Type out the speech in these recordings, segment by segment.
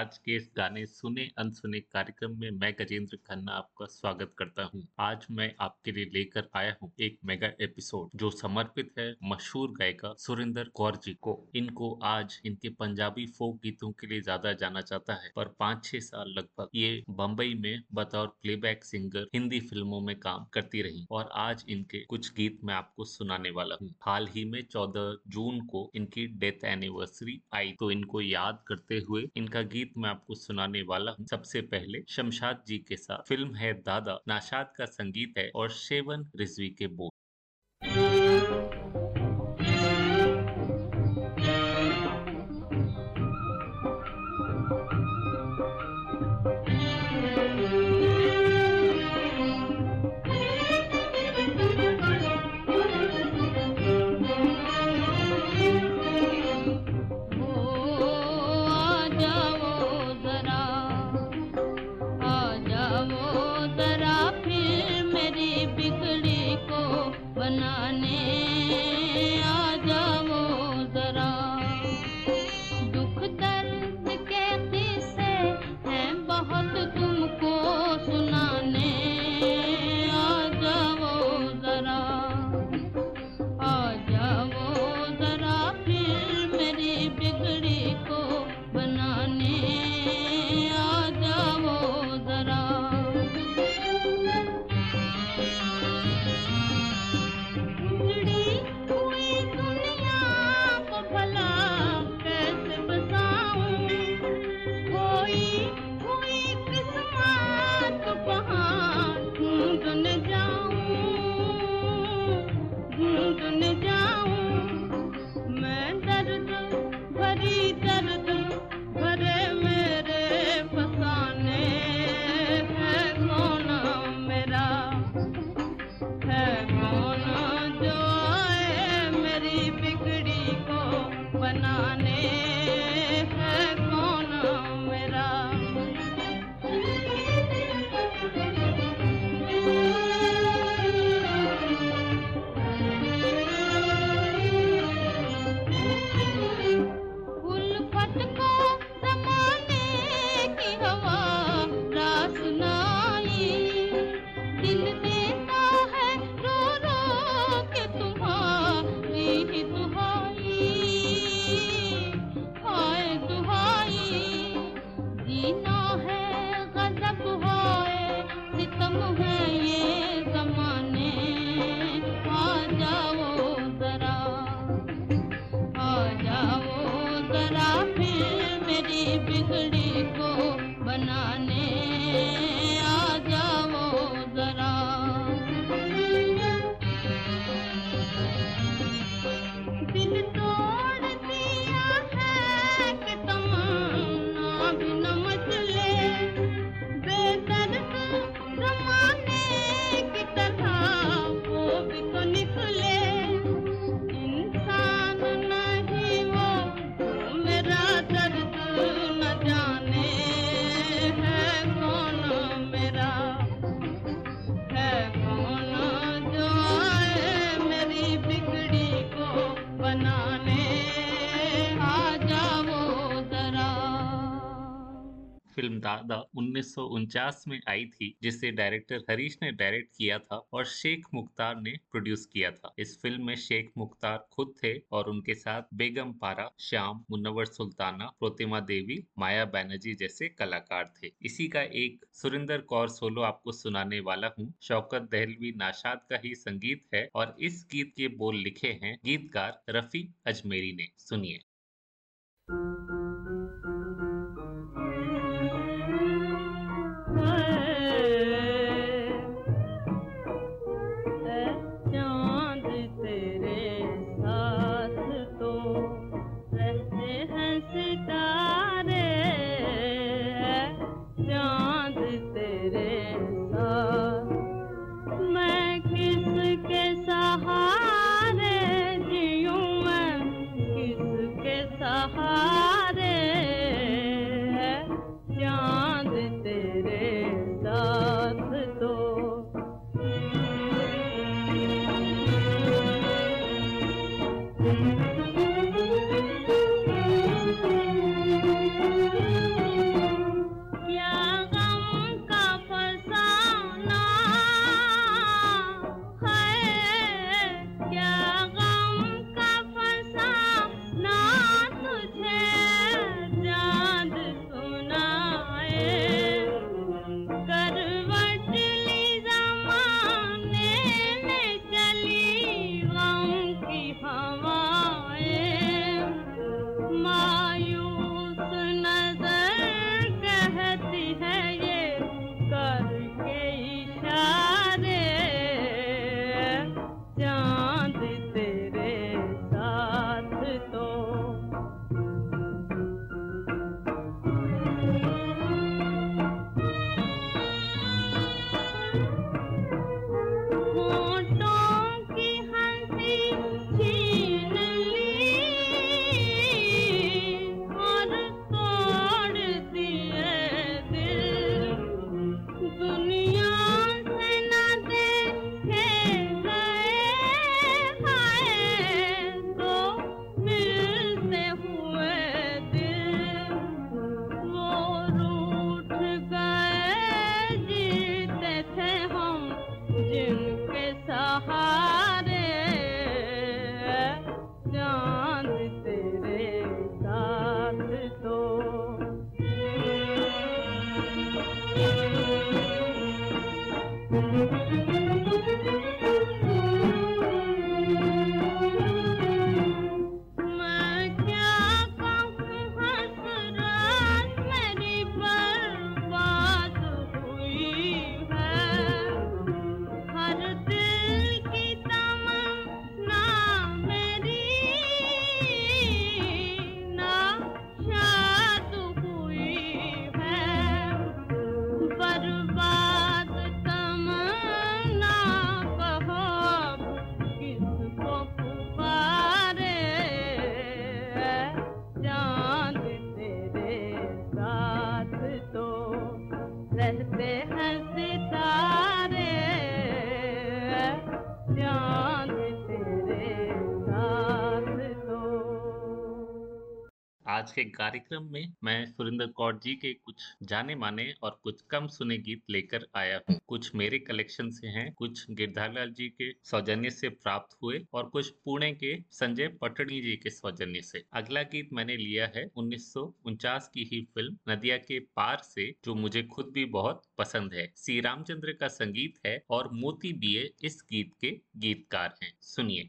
आज के इस गाने सुने, अनसुने कार्यक्रम में मैं गजेंद्र खन्ना आपका स्वागत करता हूँ। आज मैं आपके लिए लेकर आया हूँ एक मेगा एपिसोड जो समर्पित है मशहूर गायिका सुरिंदर कौर जी को इनको आज इनके पंजाबी फोक गीतों के लिए ज़्यादा जाना जाता है, पर पाँच छह साल लगभग ये बम्बई में बतौर प्लेबैक सिंगर हिंदी फ़िल्मों में काम करती रही और आज इनके कुछ गीत मैं आपको सुनाने वाला हूँ हाल ही में चौदह जून को इनकी डेथ एनिवर्सरी आई तो इनको याद करते हुए इनका गीत मैं आपको सुनाने वाला हूँ। सबसे पहले शमशाद जी के साथ फ़िल्म है दादा। नाशाद का संगीत है और शेवन रिजवी के बोल दादा उन्नीस में आई थी, जिसे डायरेक्टर हरीश ने डायरेक्ट किया था और शेख मुख्तार ने प्रोड्यूस किया था। इस फ़िल्म में शेख मुख्तार खुद थे और उनके साथ बेगम पारा, श्याम मुन्नवर सुल्ताना, प्रतिमा देवी, माया बैनर्जी जैसे कलाकार थे। इसी का एक सुरिंदर कौर सोलो आपको सुनाने वाला हूँ। शौकत दहलवी नाशाद का ही संगीत है और इस गीत के बोल लिखे हैं गीतकार रफी अजमेरी ने। सुनिए। आज के कार्यक्रम में मैं सुरेंद्र कौर जी के कुछ जाने माने और कुछ कम सुने गीत लेकर आया हूँ। कुछ मेरे कलेक्शन से हैं, कुछ गिरधारलाल जी के सौजन्य से प्राप्त हुए और कुछ पुणे के संजय पटनी जी के सौजन्य से। अगला गीत मैंने लिया है उन्नीस सौ उनचास की ही फ़िल्म नदिया के पार से, जो मुझे खुद भी बहुत पसंद है। श्री रामचंद्र का संगीत है और मोती बीए इस गीत के गीतकार हैं। सुनिए।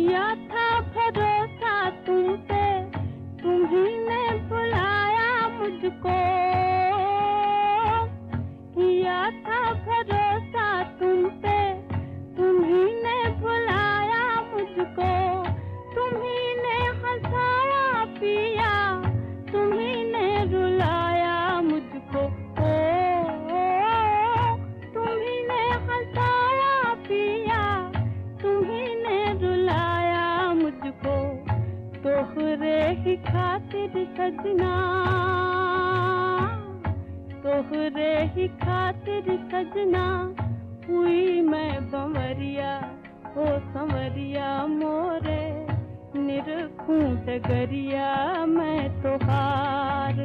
किया था भरोसा तुम पे। तुम्ही ने बुलाया मुझको। सजना। तोहरे ही खातिर सजना हुई मैं बमरिया हो समरिया मोरे। निरखूत डगरिया मैं तोहार।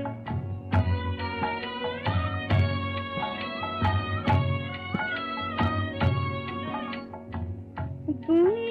दुनिया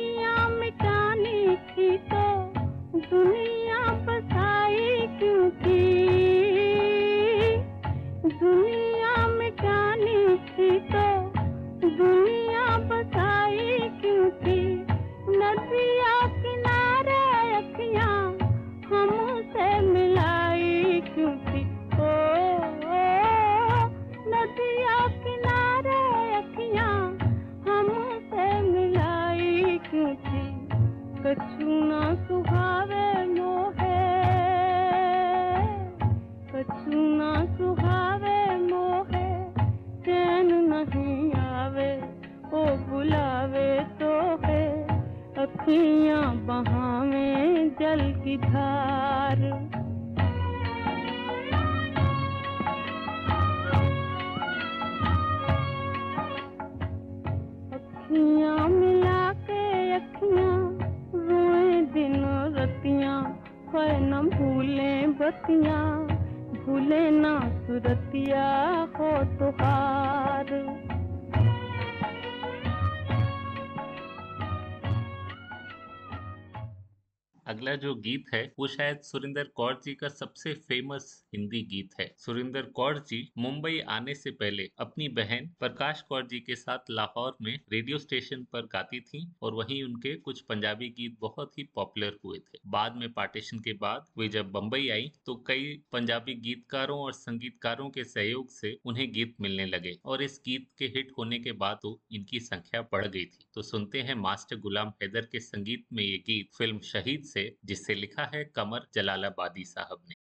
deep है वो शायद सुरिंदर कौर जी का सबसे फ़ेमस हिंदी गीत है। सुरिंदर कौर जी मुंबई आने से पहले अपनी बहन प्रकाश कौर जी के साथ लाहौर में रेडियो स्टेशन पर गाती थी और वहीं उनके कुछ पंजाबी गीत बहुत ही पॉपुलर हुए थे। बाद में पार्टीशन के बाद वे जब बम्बई आई तो कई पंजाबी गीतकारों और संगीतकारों के सहयोग से उन्हें गीत मिलने लगे और इस गीत के हिट होने के बाद तो इनकी संख्या बढ़ गई थी। तो सुनते हैं मास्टर गुलाम हैदर के संगीत में ये गीत फ़िल्म शहीद से, जिससे लिखा है कमर जलालाबादी साहब ने।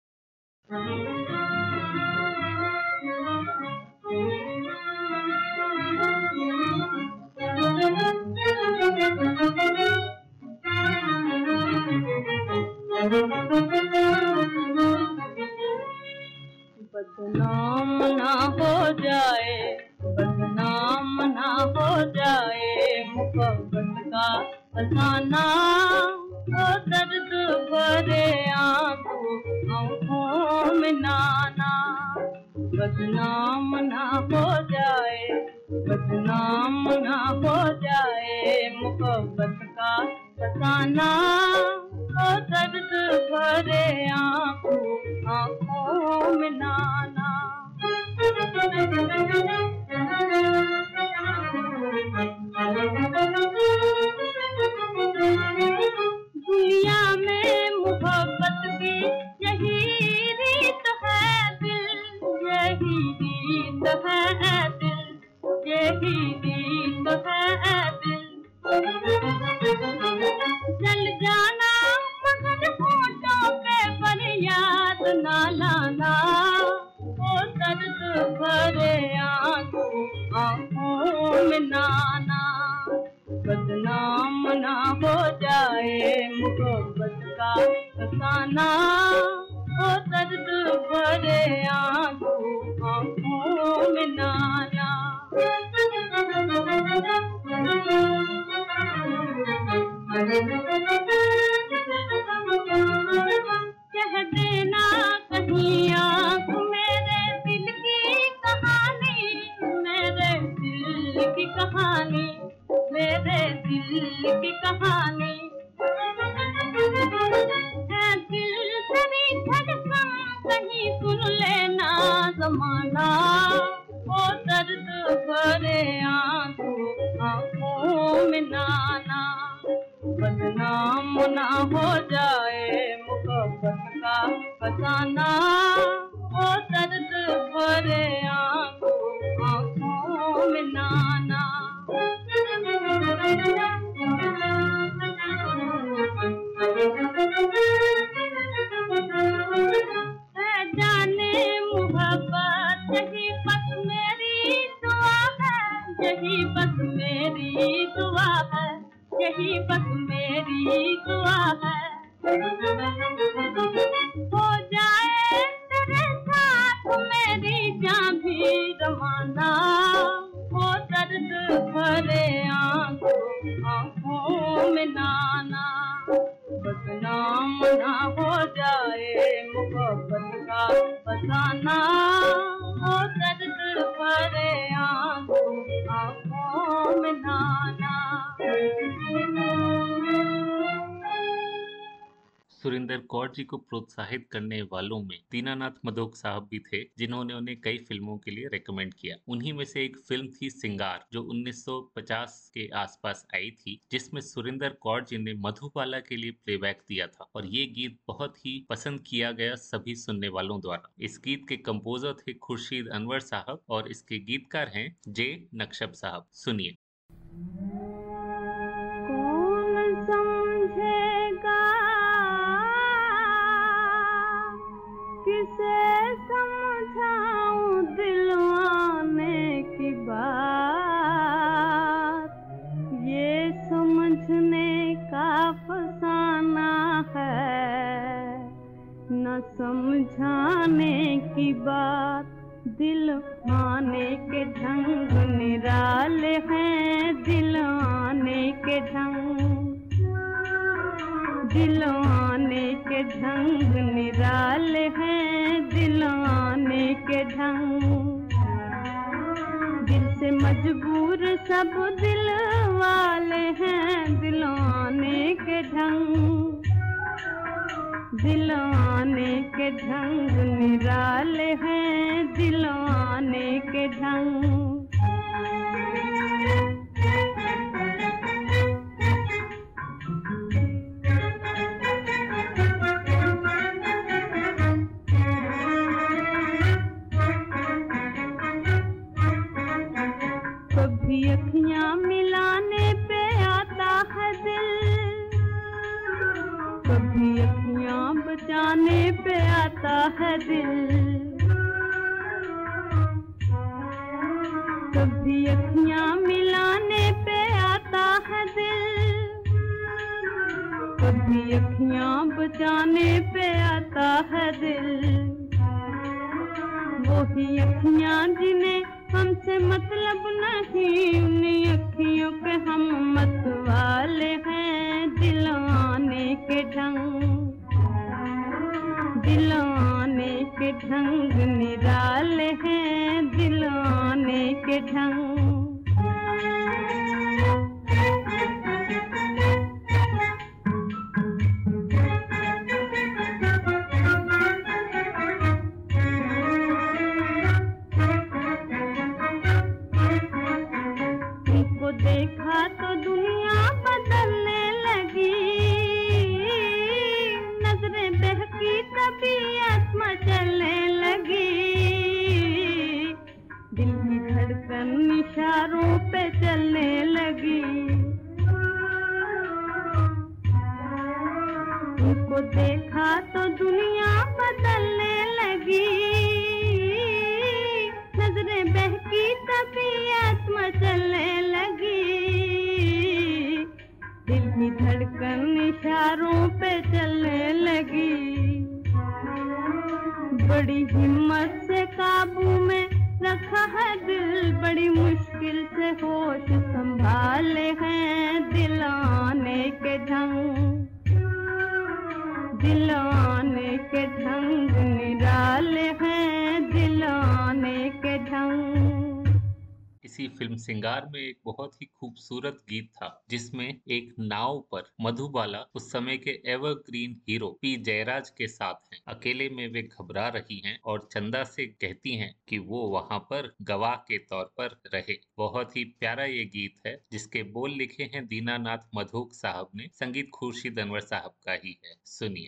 बदनाम ना हो जाए, बदनाम ना हो जाए, मुकब्बत का फसाना। दर्द भरे आँखों आँखों में नाना। बदनाम ना हो जाए बदनाम ना हो जाए मोहब्बत का फसाना ओ दर्द भरे आँखों आँखों में नाना। दुनिया में मोहब्बत की यही रीत है दिल, यही रीत है दिल, यही रीत है दिल। जल जाना मगर होठों पे पर याद ना लाना, ओ दर्द भरे आँखों आँखों में नाना। बदनाम ना हो जाए मोहब्बत का फसाना, ओ दर्द भरे में कह देना कहीं आँख मेरे दिल की कहानी, मेरे दिल की कहानी। मेरे दिल की कहानी। है दिल तेरी धड़कन, कहीं सुन लेना जमाना। ओ दर्द भरे आँखों में नाना। बदनाम ना हो जाए मोहब्बत का फसाना ओ दर्द भरे आँखों आँखों में नाना। कौर जी को प्रोत्साहित करने वालों में दीनानाथ मधोक साहब भी थे, जिन्होंने उन्हें कई फ़िल्मों के लिए रेकमेंड किया। उन्हीं में से एक फ़िल्म थी सिंगार, जो 1950 के आसपास आई थी, जिसमें सुरेंद्र कौर जी ने मधुबाला के लिए प्लेबैक दिया था, और ये गीत बहुत ही पसंद किया गया सभी सुनने वालों द्वारा। इस गीत के कंपोजर थे खुर्शीद अनवर साहब, और इसके गीतकार हैं जे नक्शब साहब। सुनिए। किसे समझाऊं दिलवाने की बात? ये समझने का फसाना है, न समझाने की बात। दिल आने के ढंग निराले हैं दिल आने के ढंग दिल आने के ढंग निराल हैं दिल के ढंग। दिल से मजबूर सब दिल वाले हैं दिल आने के ढंग। दिल आने के ढंग निराल हैं दिल आने के ढंग। अखियाँ मिलाने पे आता है दिल। कभी अखियाँ बचाने पे आता है दिल। कभी अखियाँ मिलाने पे आता है दिल। कभी अखियाँ बचाने पे आता है दिल। वही अखियाँ जिन्हें हमसे मतलब नहीं उन अखियों पे हम मत वाले हैं, दिलाने के ढंग, दिलाने के ढंग निराले हैं, दिलाने के ढंग। देखा तो दुनिया बदलने लगी। नज़रें बहकी आत्मा चलने लगी। दिल की धड़कन इशारों पे चलने लगी। बड़ी हिम्मत से काबू में रखा है दिल बड़ी सिंगार में एक बहुत ही खूबसूरत गीत था, जिसमें एक नाव पर मधुबाला, उस समय के एवरग्रीन हीरो पी जयराज के साथ हैं। अकेले में वे घबरा रही हैं और चंदा से कहती हैं कि वो वहाँ पर गवाह के तौर पर रहे। बहुत ही प्यारा ये गीत है, जिसके बोल लिखे हैं दीनानाथ मधुक साहब ने, संगीत खुर्शीद अनवर साहब का ही है। सुनिए।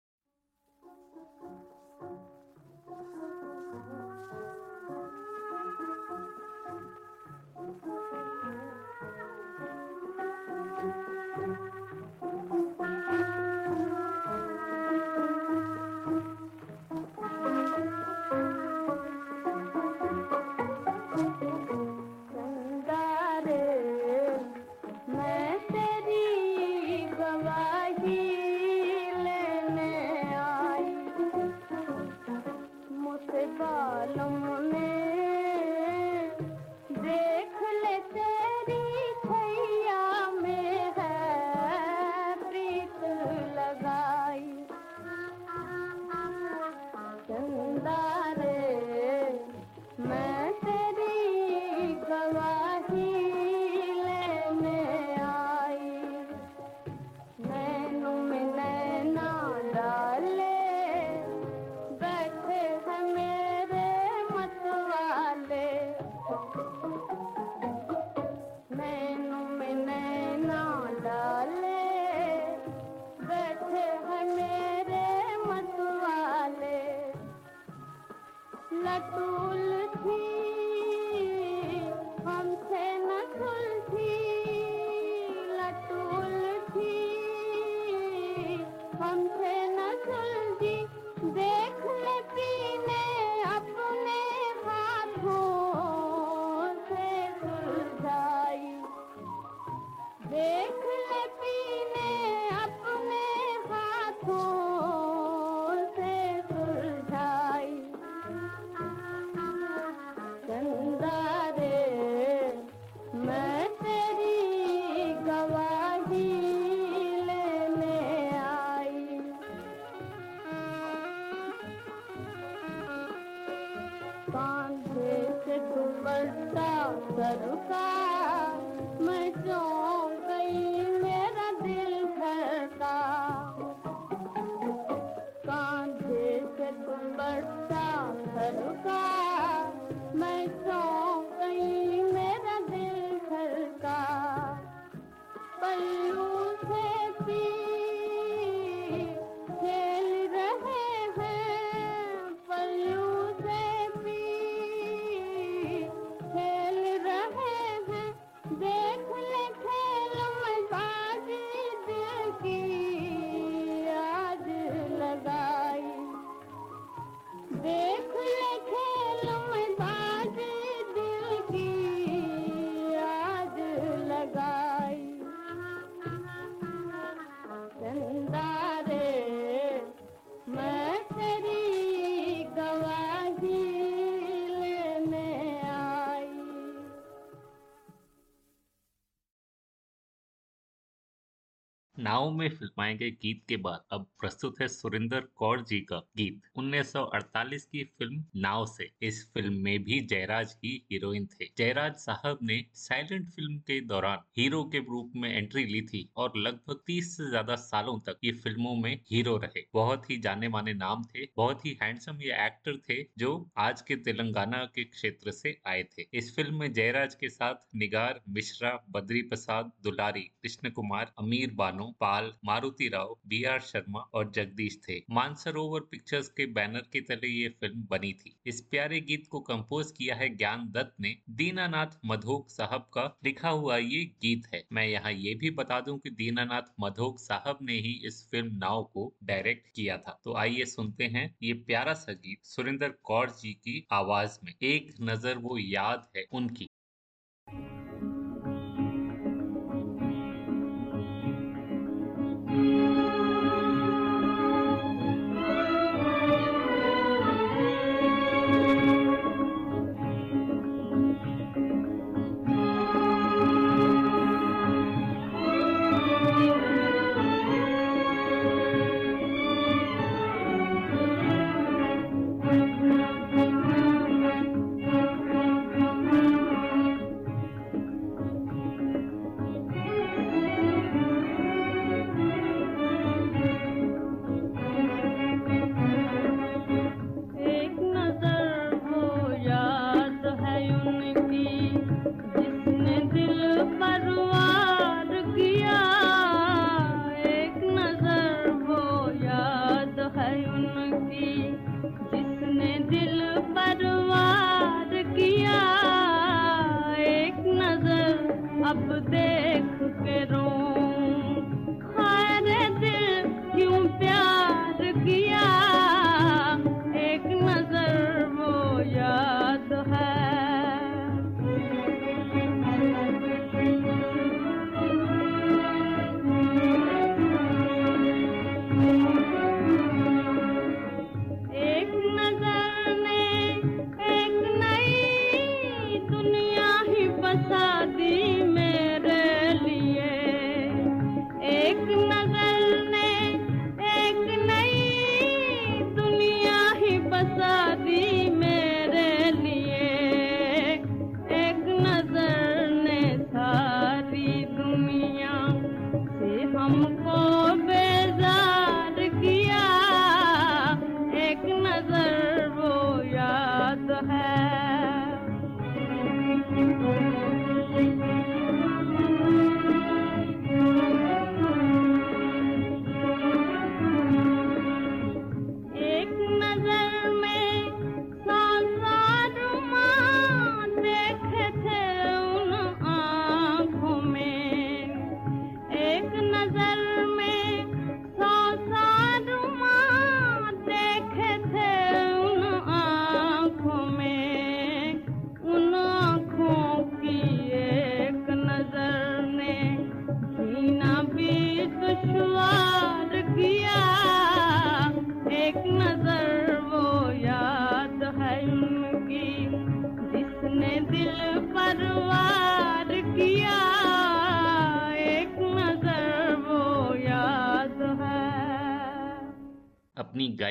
में फिल्माए गए गीत के बाद। अब प्रस्तुत है सुरेंद्र कौर जी का गीत। 1948 की फ़िल्म नाव से। इस फ़िल्म में भी जयराज ही हीरोइन थे। जयराज साहब ने साइलेंट फ़िल्म के दौरान हीरो के रूप में एंट्री ली थी और लगभग 30 से ज़्यादा सालों तक ये फ़िल्मों में हीरो रहे। बहुत ही जाने माने नाम थे। बहुत ही हैंडसम ये एक्टर थे जो आज के तेलंगाना के क्षेत्र से आए थे। इस फ़िल्म में जयराज के साथ निगार, मिश्रा, बद्री प्रसाद, दुलारी कृष्ण कुमार अमीर बानो, पाल, मारुति राव बी आर शर्मा और जगदीश थे। मानसरोवर पिक्चर्स के बैनर के तले ये फ़िल्म बनी थी। इस प्यारे गीत को कंपोज किया है ज्ञान दत्त ने। दीनानाथ मधोक साहब का लिखा हुआ ये गीत है। मैं यहाँ ये भी बता दूँ कि दीनानाथ मधोक साहब ने ही इस फ़िल्म नाव को डायरेक्ट किया था। तो आइए सुनते हैं ये प्यारा सा गीत सुरेंद्र कौर जी की आवाज़ में, एक नज़र वो याद है उनकी।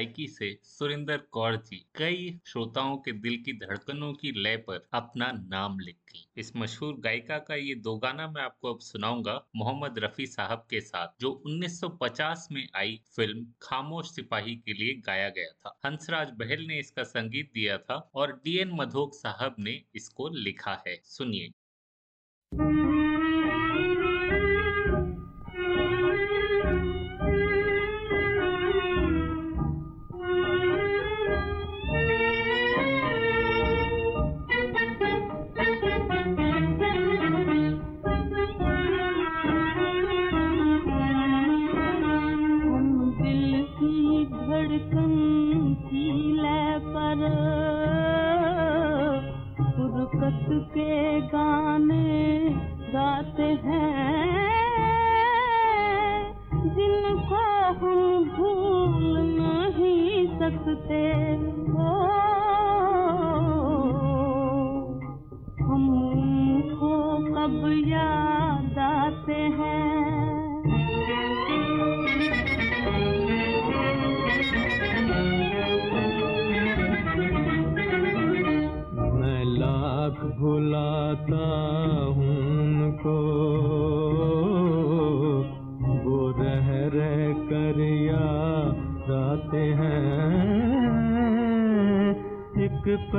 गायकी से सुरेंद्र कौर जी कई श्रोताओं के दिल की धड़कनों की लय पर अपना नाम लिख गई इस मशहूर गायिका का ये दो गाना मैं आपको अब सुनाऊँगा, मोहम्मद रफी साहब के साथ, जो 1950 में आई फ़िल्म खामोश सिपाही के लिए गाया गया था। हंसराज बहल ने इसका संगीत दिया था और डीएन मधोक साहब ने इसको लिखा है। सुनिए। कब गाने गाते हैं।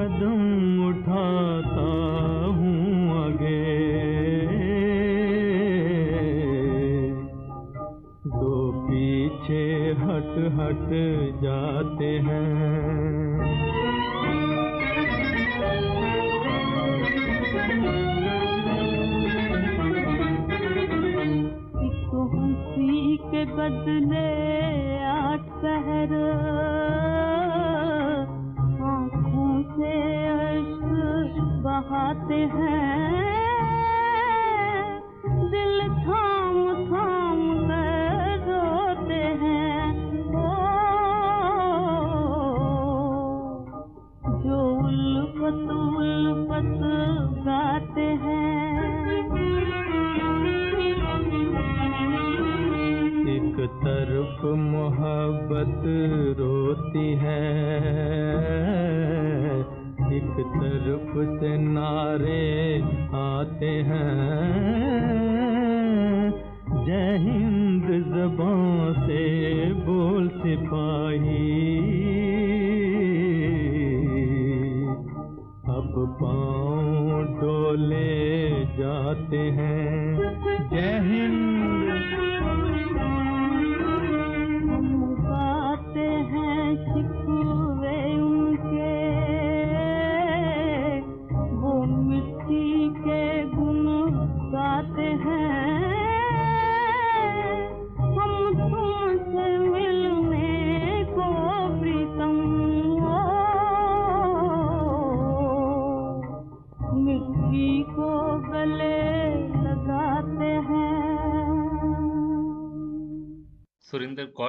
एक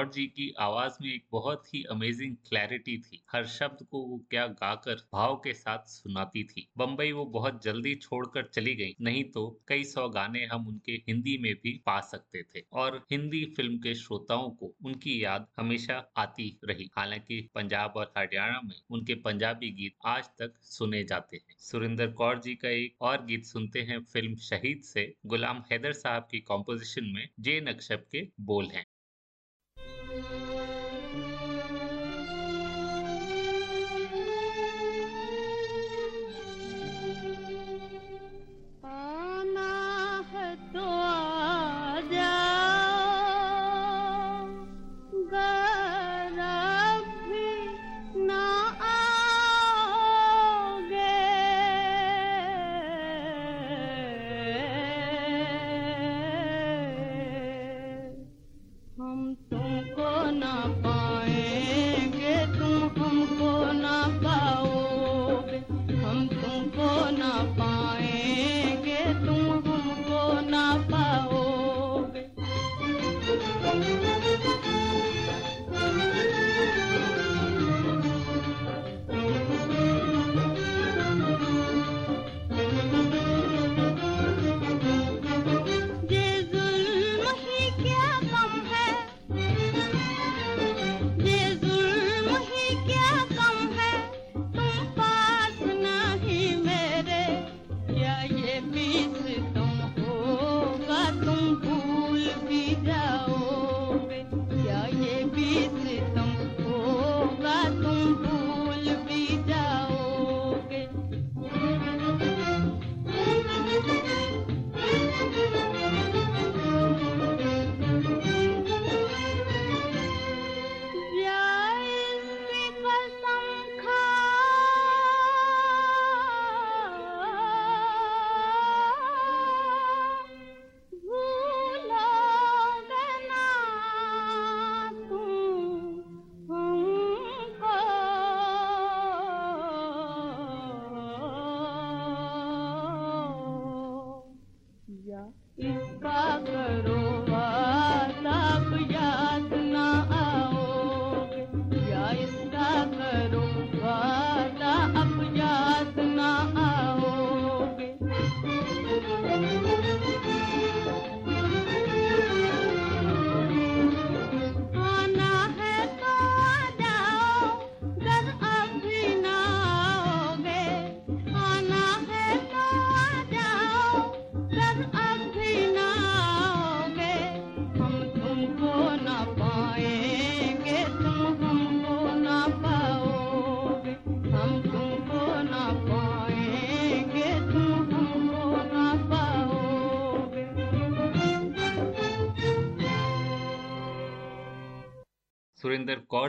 कौर जी की आवाज़ में एक बहुत ही अमेजिंग क्लैरिटी थी। हर शब्द को वो क्या गाकर भाव के साथ सुनाती थी। बम्बई वो बहुत जल्दी छोड़कर चली गई। नहीं तो कई सौ गाने हम उनके हिंदी में भी पा सकते थे और हिंदी फ़िल्म के श्रोताओं को उनकी याद हमेशा आती रही। हालाँकि पंजाब और हरियाणा में उनके पंजाबी गीत आज तक सुने जाते हैं। सुरेंद्र कौर जी का एक और गीत सुनते हैं फ़िल्म शहीद से। गुलाम हैदर साहब की कॉम्पोजिशन में जे नक्शब के बोल हैं।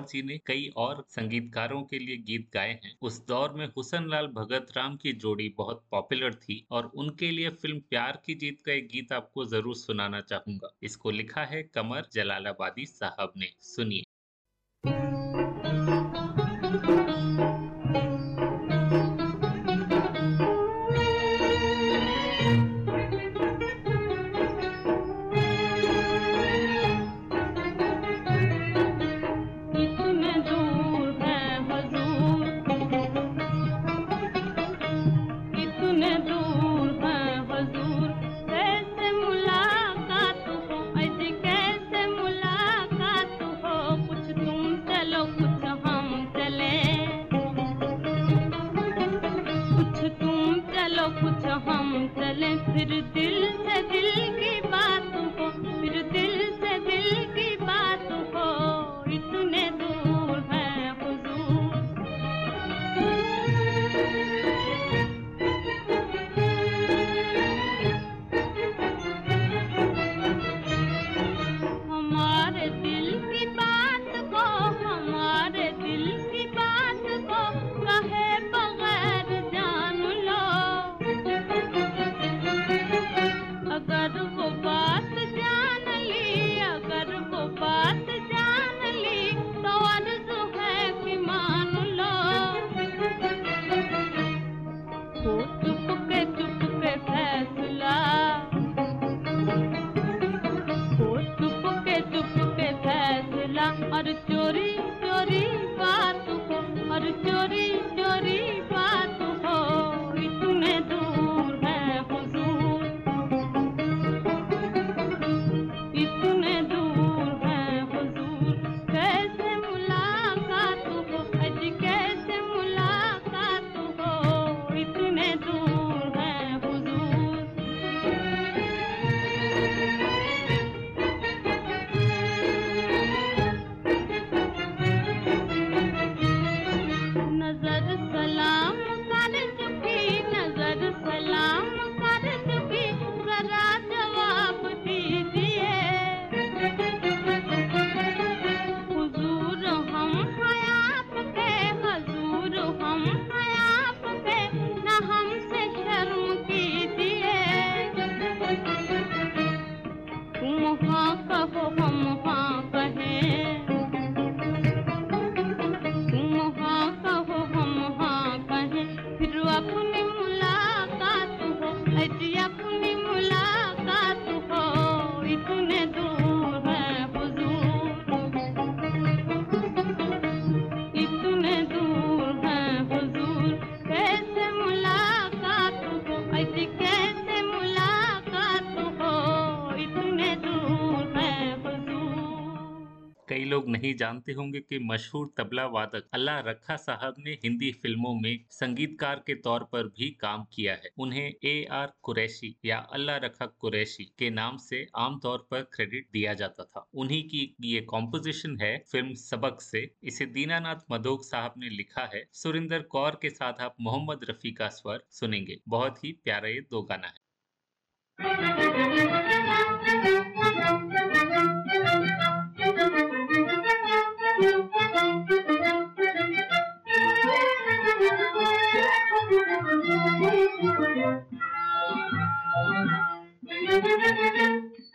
सुरेंद्र जी ने कई और संगीतकारों के लिए गीत गाए हैं। उस दौर में हुसन लाल भगत राम की जोड़ी बहुत पॉपुलर थी और उनके लिए फ़िल्म प्यार की जीत का एक गीत आपको ज़रूर सुनाना चाहूँगा। इसको लिखा है कमर जलालाबादी साहब ने। सुनिए। नहीं जानते होंगे कि मशहूर तबला वादक अल्लाह रखा साहब ने हिंदी फ़िल्मों में संगीतकार के तौर पर भी काम किया है। उन्हें ए आर कुरैशी या अल्लाह रखा कुरैशी के नाम से आमतौर पर क्रेडिट दिया जाता था। उन्हीं की ये कॉम्पोजिशन है फ़िल्म सबक से। इसे दीनानाथ मधोक साहब ने लिखा है। सुरिंदर कौर के साथ आप मोहम्मद रफी का स्वर सुनेंगे। बहुत ही प्यारा ये दो गाना है।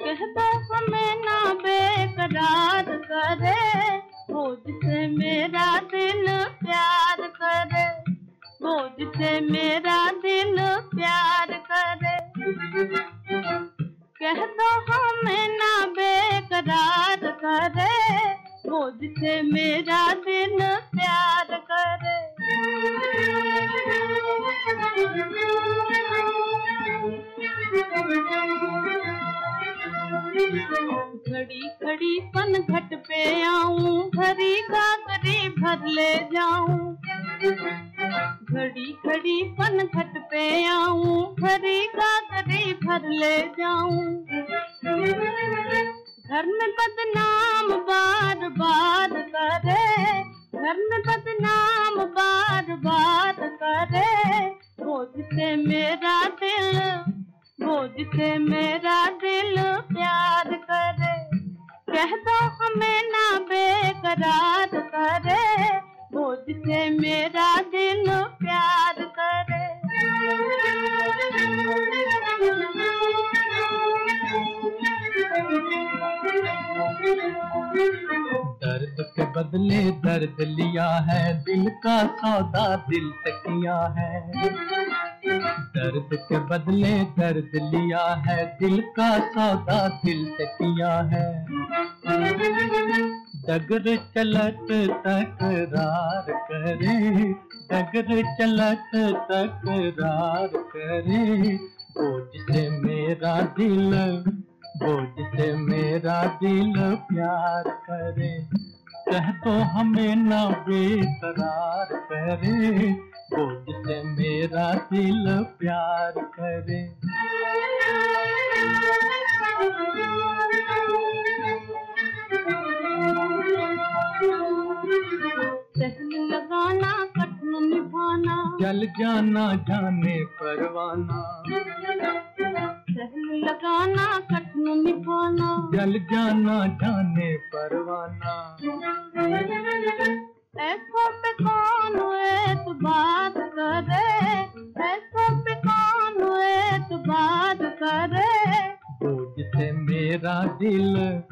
कहता हमें ना बेकरार करे बोझ से मेरा दिल प्यार करे बोझ से मेरा दिल प्यार करे। कह दो हमें ना बेकरार करे बोझ से मेरा दिल प्यार करे। घड़ी घड़ी पन घट पे आऊँ, भरी गागरी भर ले जाऊँ। घड़ी घड़ी पन घट पे आऊँ, भरी गागरी भर ले जाऊँ। घर में बदनाम बार बार करे घर में बदनाम से मेरा दिल बोझ से मेरा दिल प्यार करे। कह दो हमें ना बेकरार करे जिसे मेरा दिल प्यार करे। दर्द के बदले दर्द लिया है, दिल का सौदा दिल से किया है। दर्द के बदले दर्द लिया है, दिल का सौदा दिल से किया है। डगर चलत तकरार करे, डगर चलत तकरार करे। बोझ से मेरा दिल से मेरा दिल प्यार करे, कह तो हमें ना बेतरार करे। से मेरा दिल प्यार करे। लगाना कठिन निभाना। जल जाना जाने परवाना। सहन लगाना कठिन निभाना। जल जाना जाने परवाना। ऐसों पे कौन एतबार करे। ऐसों पे कौन एतबार करे। बोझ से मेरा दिल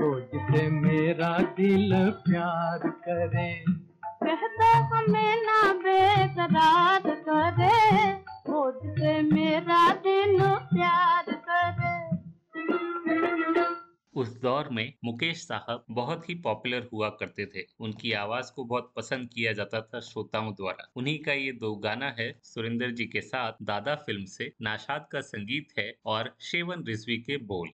बोझ से मेरा दिल प्यार करे। कह दो हमें ना बेकरार करे। बोझ से मेरा दिल प्यार करे। उस दौर में मुकेश साहब बहुत ही पॉपुलर हुआ करते थे। उनकी आवाज़ को बहुत पसंद किया जाता था श्रोताओं द्वारा। उन्हीं का ये दो गाना है सुरेंद्र जी के साथ दादा फ़िल्म से नाशाद का संगीत है और शेवन रिजवी के बोल।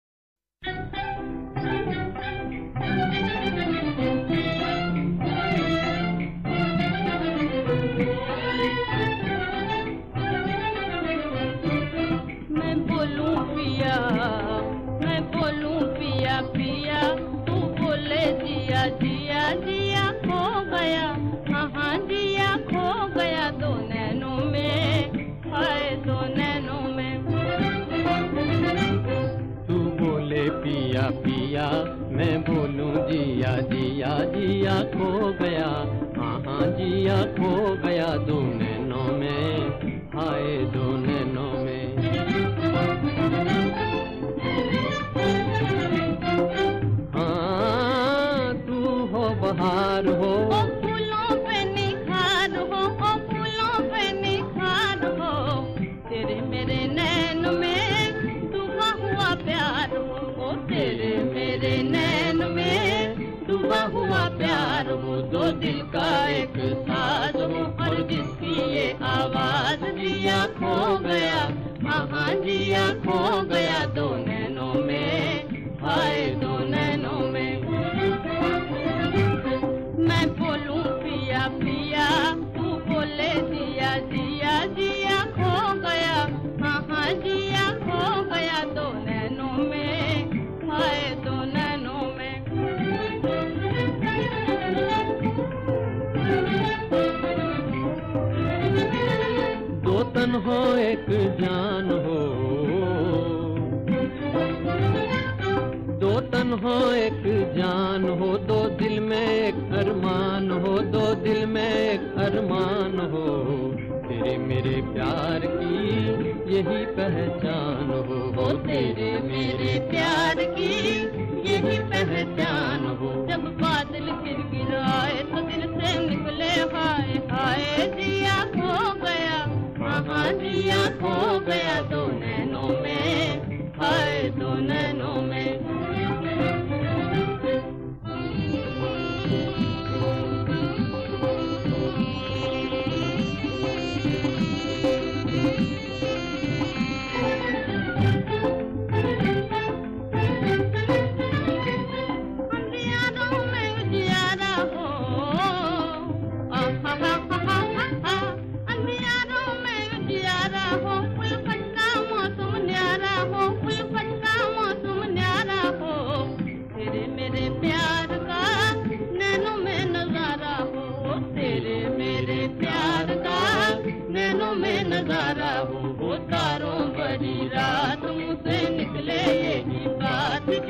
बोलूँ, जिया जिया जिया खो गया। हाँ जिया खो गया दो नैनों में, हाय दो नैनों में। हाँ तू हो बहार हो हो दो दिल का एक साज हो और जिसकी ये आवाज़ जिया खो गया हाँ जिया खो गया दो नैनों में। हाय दो तन हो एक जान हो। दो तन हो एक जान हो दो दिल में एक अरमान हो दो दिल में एक अरमान हो। तेरे मेरे प्यार की यही पहचान हो हो तेरे मेरे प्यार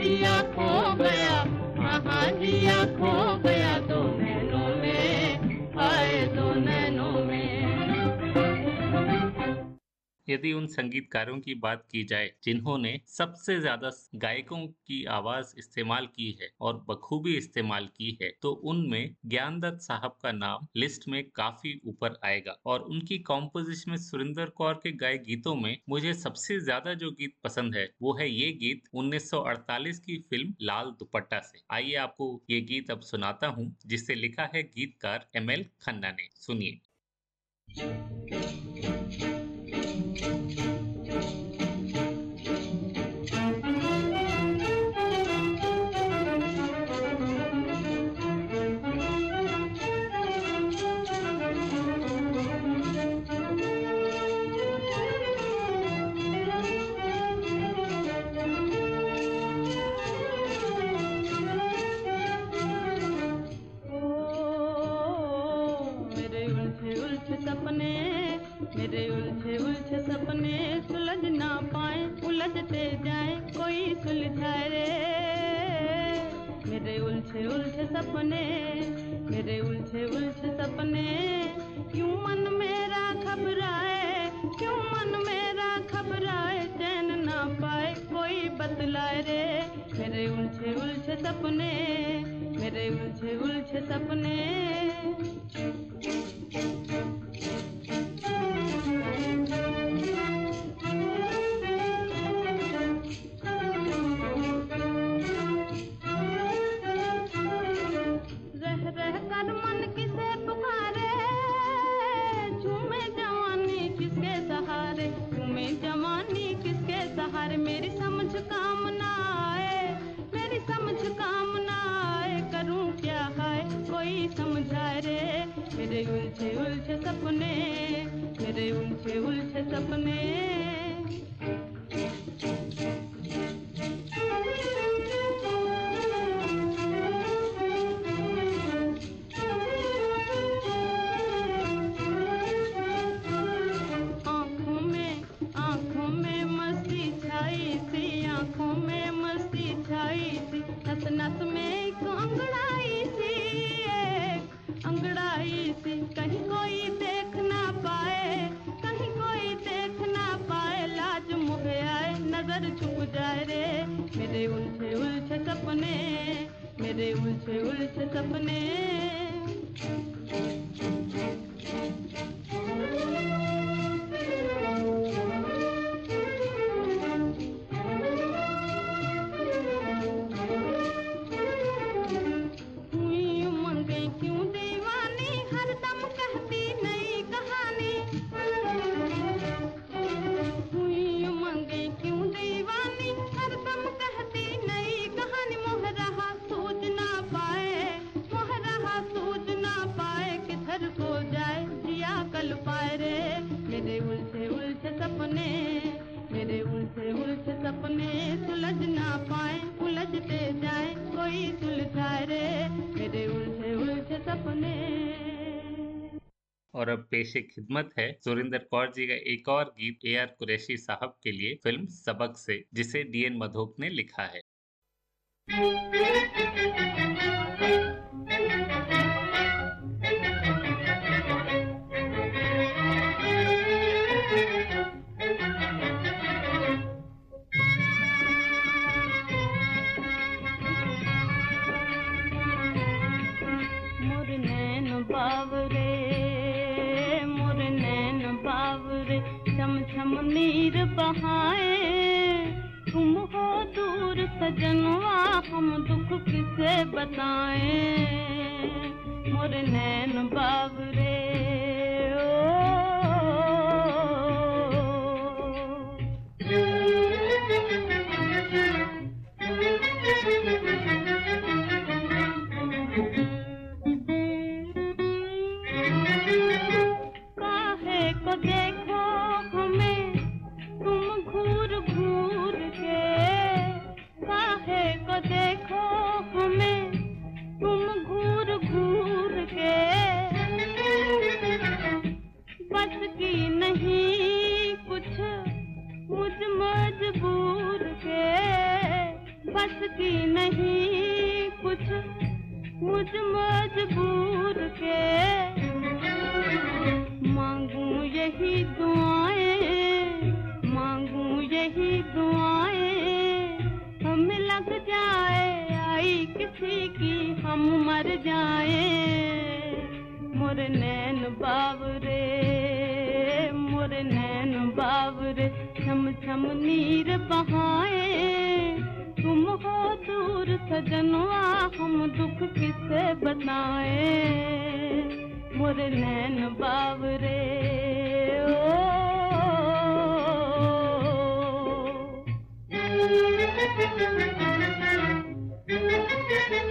दिया खो गया कहाँ दिया यदि उन संगीतकारों की बात की जाए, जिन्होंने सबसे ज़्यादा गायकों की आवाज़ इस्तेमाल की है और बखूबी इस्तेमाल की है तो उनमें ज्ञानदत्त साहब का नाम लिस्ट में काफ़ी ऊपर आएगा। और उनकी कॉम्पोजिशन में सुरेंद्र कौर के गाय गीतों में मुझे सबसे ज़्यादा जो गीत पसंद है, वो है ये गीत 1948 की फ़िल्म लाल दुपट्टा से। आइए आपको ये गीत अब सुनाता हूँ, जिसे लिखा है गीतकार एम एल खन्ना ने। सुनिए। Thank you. मेरे उलझे उलझे सपने सुलझ ना पाए, उलझते जाए, कोई सुलझाए। रे मेरे उलझे उलझे सपने, मेरे उलझे उलझे सपने, क्यों मन मेरा घबराए, क्यों मन मेरा घबराए, चैन ना पाए, कोई बतलाए रे। मेरे उलझे उलझे सपने, मेरे उलझे उलझे सपने। और अब पेशे खिदमत है। सुरेंद्र कौर जी का एक और गीत ए आर कुरैशी साहब के लिए फ़िल्म सबक से, जिसे डी एन मधोक ने लिखा है। सनम नीर बहाए तुम हो दूर सजनवा हम दुख किसे बताए? मोर नैन बाबरे ओ, ओ, ओ, देखो हमें तुम घूर घूर के। बस की नहीं कुछ, मुझ मजबूर के। बस की नहीं कुछ, मुझ मजबूर के। मांगू यही दुआएँ, मांगू यही दुआएँ। थी कि हम मर जाए। मुरनैन बाबरे मुरनैन बाबरे छम छम नीर बहाए। तुम हो दूर सजनवा हम दुख किसे बताए मुरनैन बाबरे ओ। Thank you.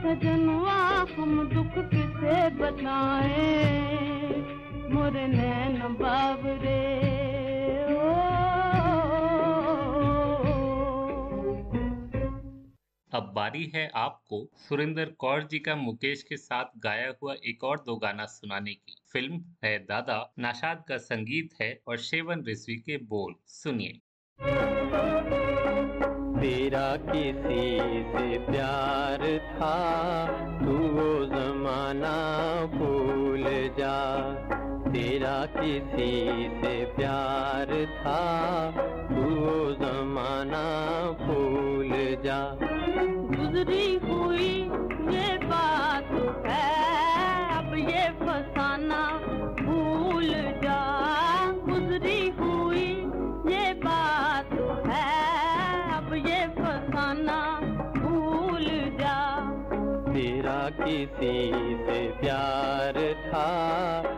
बारी है आपको सुरेंद्र कौर जी का मुकेश के साथ गाया हुआ एक और दो गाना सुनाने की। फ़िल्म है दादा नाशाद का संगीत है और शेवन रिजवी के बोल। सुनिए। तेरा किसी से प्यार था, तू वो जमाना भूल जा। तेरा किसी से प्यार था, तू वो जमाना भूल जा। गुजरी किसी से प्यार था।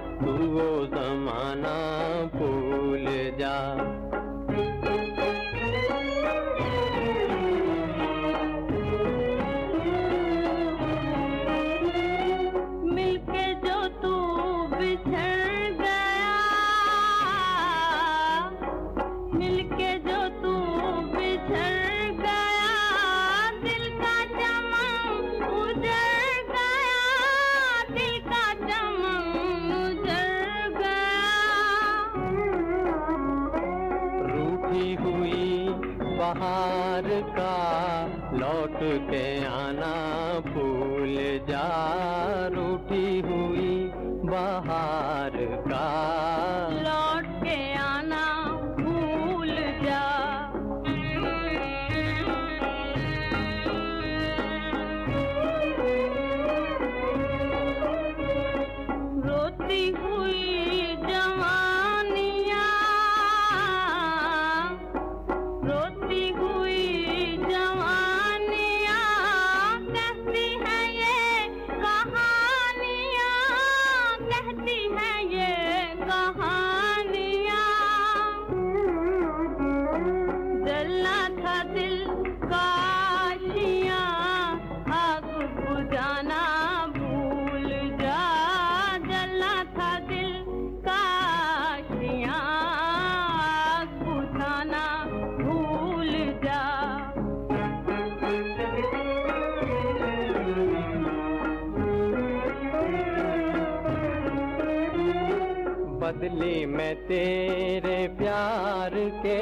बदली में तेरे प्यार के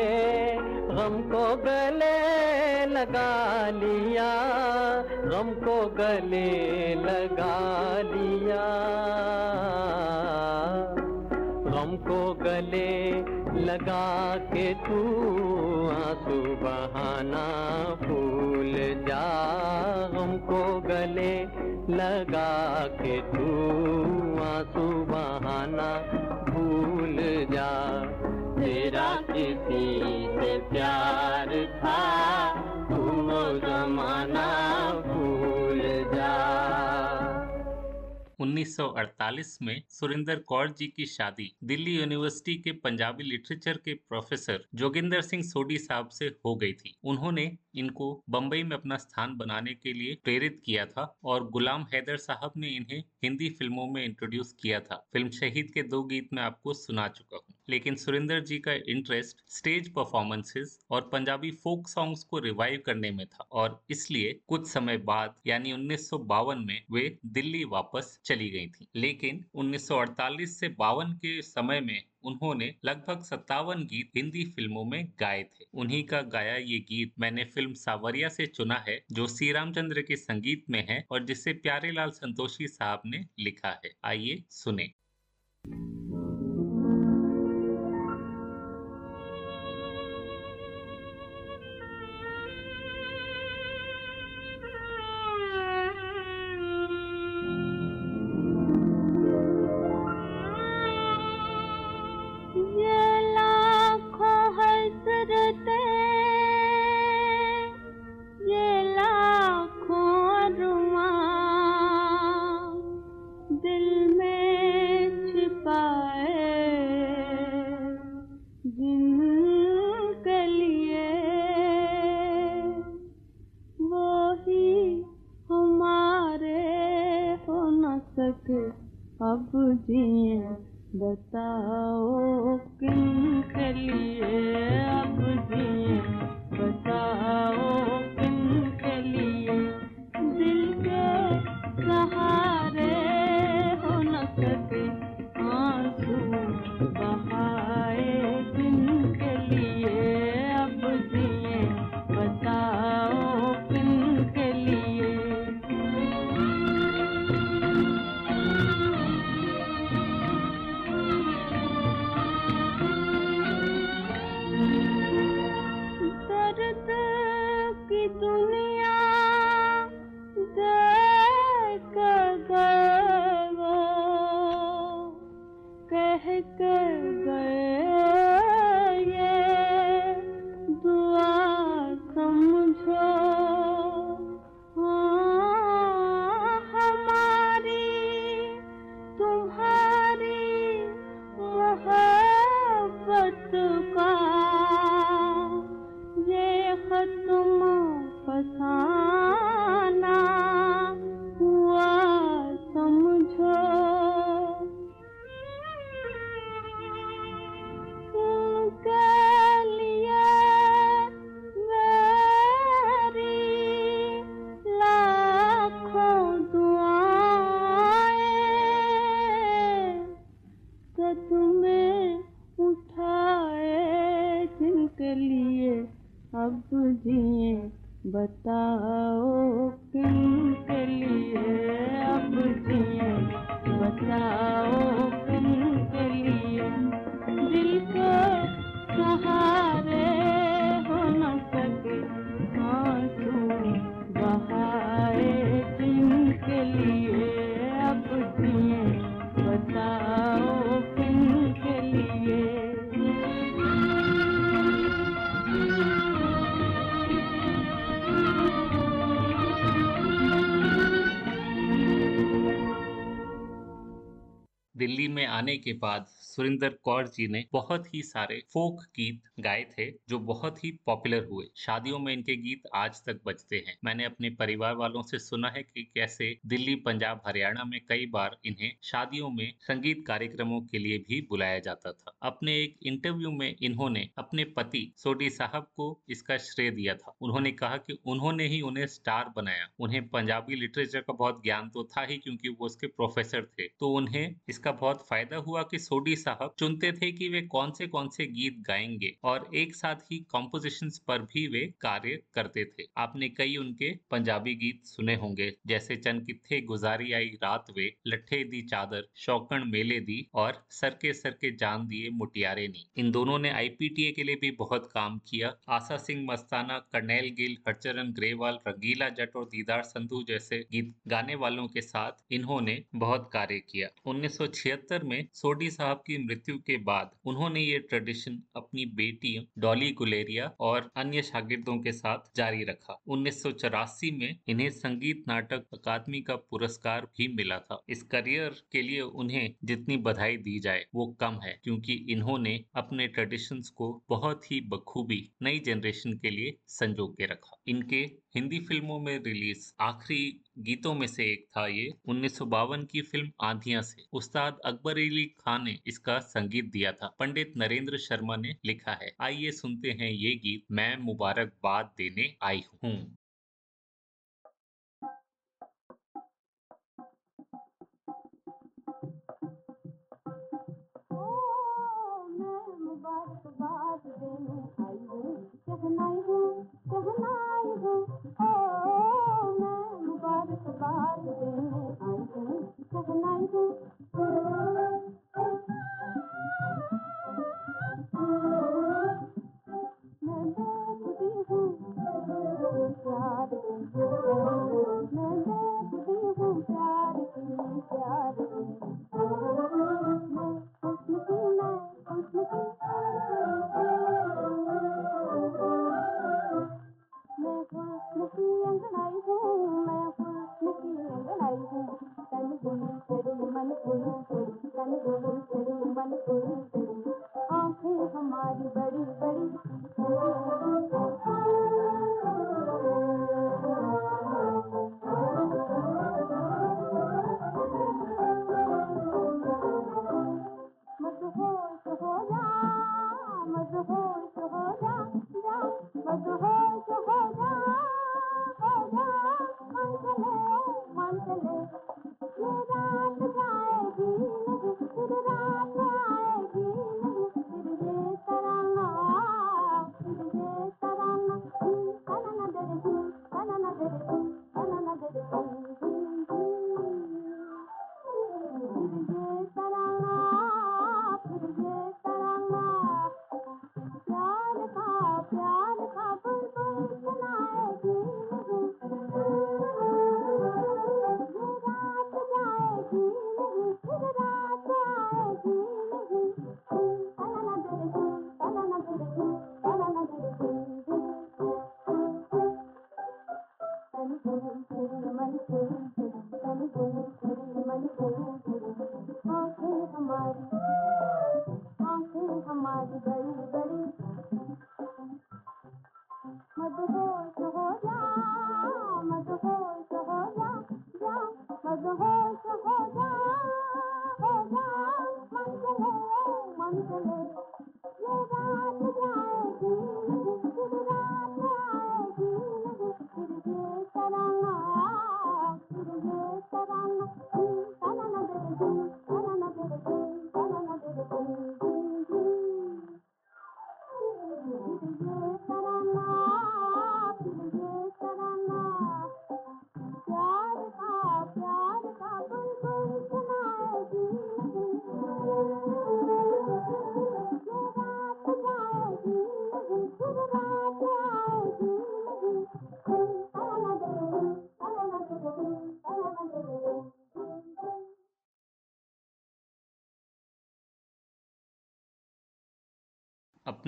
गम को गले लगा लिया गम को गले लगा लिया। गम को गले लगा के तू आँसू बहाना भूल जा गम को गले लगा के तू आँसू बहाना जा तेरा किसी से प्यार था। वो जमाना 1948 में सुरेंद्र कौर जी की शादी। दिल्ली यूनिवर्सिटी के पंजाबी लिटरेचर के प्रोफेसर जोगिंदर सिंह सोडी साहब से हो गई थी। उन्होंने इनको बम्बई में अपना स्थान बनाने के लिए प्रेरित किया था और गुलाम हैदर साहब ने इन्हें हिंदी फ़िल्मों में इंट्रोड्यूस किया था। फ़िल्म शहीद के दो गीत में आपको सुना चुका हूँ। लेकिन सुरेंद्र जी का इंटरेस्ट स्टेज परफॉर्मेंसेस और पंजाबी फोक सॉन्ग्स को रिवाइव करने में था और इसलिए कुछ समय बाद, यानी उन्नीस में, वे दिल्ली वापस चली गई थी। लेकिन 1948 से बावन के समय में उन्होंने लगभग सत्तावन गीत हिंदी फ़िल्मों में गाए थे। उन्हीं का गाया ये गीत मैंने फ़िल्म सावरिया से चुना है, जो श्री रामचंद्र के संगीत में है और जिसे प्यारेलाल संतोषी साहब ने लिखा है। आइए सुने। अब बताओ किन के लिए आने के बाद सुरेंद्र कौर जी ने बहुत ही सारे फोक गीत गाए थे, जो बहुत ही पॉपुलर हुए। शादियों में इनके गीत आज तक बजते हैं। मैंने अपने परिवार वालों से सुना है कि कैसे दिल्ली, पंजाब, हरियाणा में कई बार इन्हें शादियों में संगीत कार्यक्रमों के लिए भी बुलाया जाता था। अपने एक इंटरव्यू में इन्होंने अपने पति सोडी साहब को इसका श्रेय दिया था। उन्होंने कहा कि उन्होंने ही उन्हें स्टार बनाया। उन्हें पंजाबी लिटरेचर का बहुत ज्ञान तो था ही, क्योंकि वो उसके प्रोफेसर थे। तो उन्हें इसका बहुत फ़ायदा हुआ कि सोडी साहब चुनते थे कि वे कौन से कौन से गीत गाएँगे और एक साथ ही कॉम्पोजिशन पर भी वे कार्य करते थे। आपने कई उनके पंजाबी गीत सुने होंगे, जैसे चन किथे गुजारी आई रात वे, लट्ठे दी चादर, शौकण मेले दी और सर के सर के जान दिए मुटियारे नी। इन दोनों ने आईपीटीए के लिए भी बहुत काम किया। आशा सिंह मस्ताना, करनैल गिल, हरचरण ग्रेवाल, रंगीला जट और दीदार संधू जैसे गीत गाने वालों के साथ इन्होंने बहुत कार्य किया। 1976 में सोडी साहब की मृत्यु के बाद उन्होंने ये ट्रेडिशन अपनी बेटी डॉली गुलेरिया और अन्य शागिर्दों के साथ जारी रखा। उन्नीस सौ चौरासी में इन्हें संगीत नाटक अकादमी का पुरस्कार भी मिला था। इस करियर के लिए उन्हें जितनी बधाई दी जाए, वो कम है, क्योंकि इन्होंने अपने ट्रेडिशंस को बहुत ही बखूबी नई जनरेशन के लिए संजो के रखा। इनके हिंदी फ़िल्मों में रिलीज़ आखिरी गीतों में से एक था ये। उन्नीस सौ बावन की फ़िल्म आंधिया से। उस्ताद अकबर अली खान ने इसका संगीत दिया था। पंडित नरेंद्र शर्मा ने लिखा है, आइए सुनते हैं ये गीत, मैं मुबारकबाद देने आई हूँ।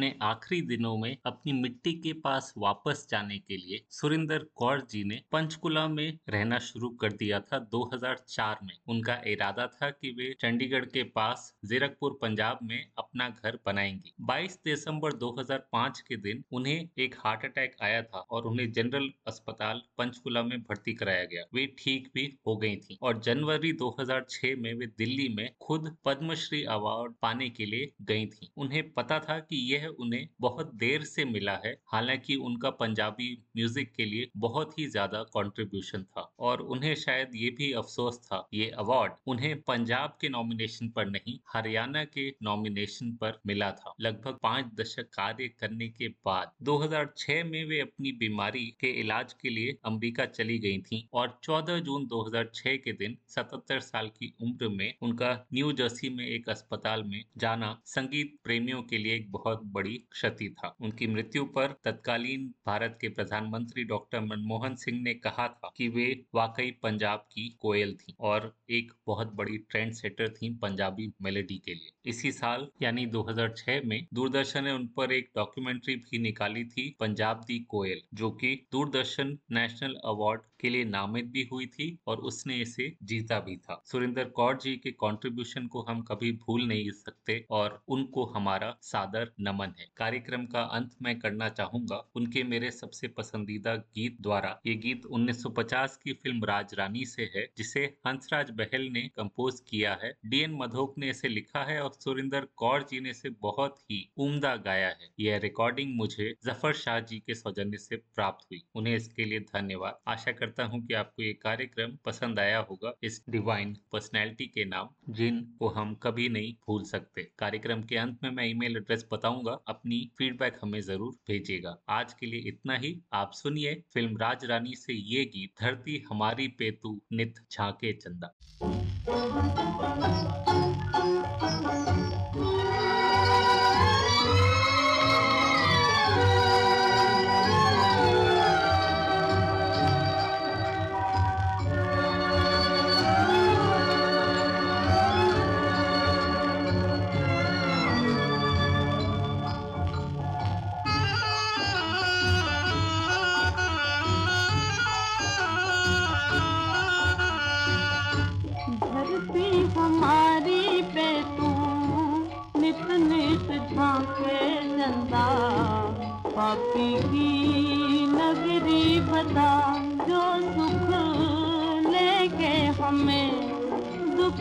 अपने आखिरी दिनों में अपनी मिट्टी के पास वापस जाने के लिए सुरेंद्र कौर जी ने पंचकुला में रहना शुरू कर दिया था 2004 में। उनका इरादा था कि वे चंडीगढ़ के पास, जीरकपुर, पंजाब में अपना घर बनाएँगे। 22 दिसंबर 2005 के दिन उन्हें एक हार्ट अटैक आया था और उन्हें जनरल अस्पताल पंचकुला में भर्ती कराया गया। वे ठीक भी हो गई थी और जनवरी 2006 में वे दिल्ली में खुद पद्मश्री अवार्ड पाने के लिए गई थी। उन्हें पता था कि यह उन्हें बहुत देर से मिला है, हालाँकि उनका पंजाबी म्यूज़िक के लिए बहुत ही ज़्यादा कंट्रीब्यूशन था और उन्हें शायद ये भी अफसोस था, ये अवार्ड उन्हें पंजाब के नॉमिनेशन पर नहीं, हरियाणा के नॉमिनेशन पर मिला था। लगभग पाँच दशक कार्य करने के बाद 2006 में वे अपनी बीमारी के इलाज के लिए अमेरिका चली गई थीं और 14 जून 2006 के दिन 77 साल की उम्र में उनका न्यू जर्सी में एक अस्पताल में जाना संगीत प्रेमियों के लिए एक बहुत बड़ी क्षति था। उनकी मृत्यु पर तत्कालीन भारत के प्रधानमंत्री डॉक्टर मनमोहन सिंह ने कहा था कि वे वाकई पंजाब की कोयल थी और एक बहुत बड़ी ट्रेंड सेटर थी पंजाबी मेलेडी के लिए। इसी साल यानी 2006 में दूरदर्शन ने उन पर एक डॉक्यूमेंट्री भी निकाली थी, पंजाब दी कोयल, जो कि दूरदर्शन नेशनल अवार्ड के लिए नामित भी हुई थी और उसने इसे जीता भी था। सुरेंद्र कौर जी के कंट्रीब्यूशन को हम कभी भूल नहीं सकते और उनको हमारा सादर नमन है। कार्यक्रम का अंत मैं करना चाहूँगा। उनके मेरे सबसे पसंदीदा गीत द्वारा। ये गीत 1950 की फ़िल्म राज रानी से है, जिसे हंसराज बहल ने कंपोज किया है। डीएन मधोक ने इसे लिखा है और सुरेंद्र कौर जी ने इसे बहुत ही उम्दा गाया है। यह रिकॉर्डिंग मुझे ज़फ़र शाह जी के सौजन्य से प्राप्त हुई। उन्हें इसके लिए धन्यवाद। आशा हूँ कि आपको ये कार्यक्रम पसंद आया होगा। इस डिवाइन पर्सनैलिटी के नाम, जिन को हम कभी नहीं भूल सकते। कार्यक्रम के अंत में मैं ईमेल एड्रेस बताऊँगा। अपनी फीडबैक हमें ज़रूर भेजिएगा। आज के लिए इतना ही। आप सुनिए फ़िल्म राज रानी से ये गीत, धरती हमारी पेतू नित झाके चंदा। पापी की नगरी बता जो सुख लेके हमें दुख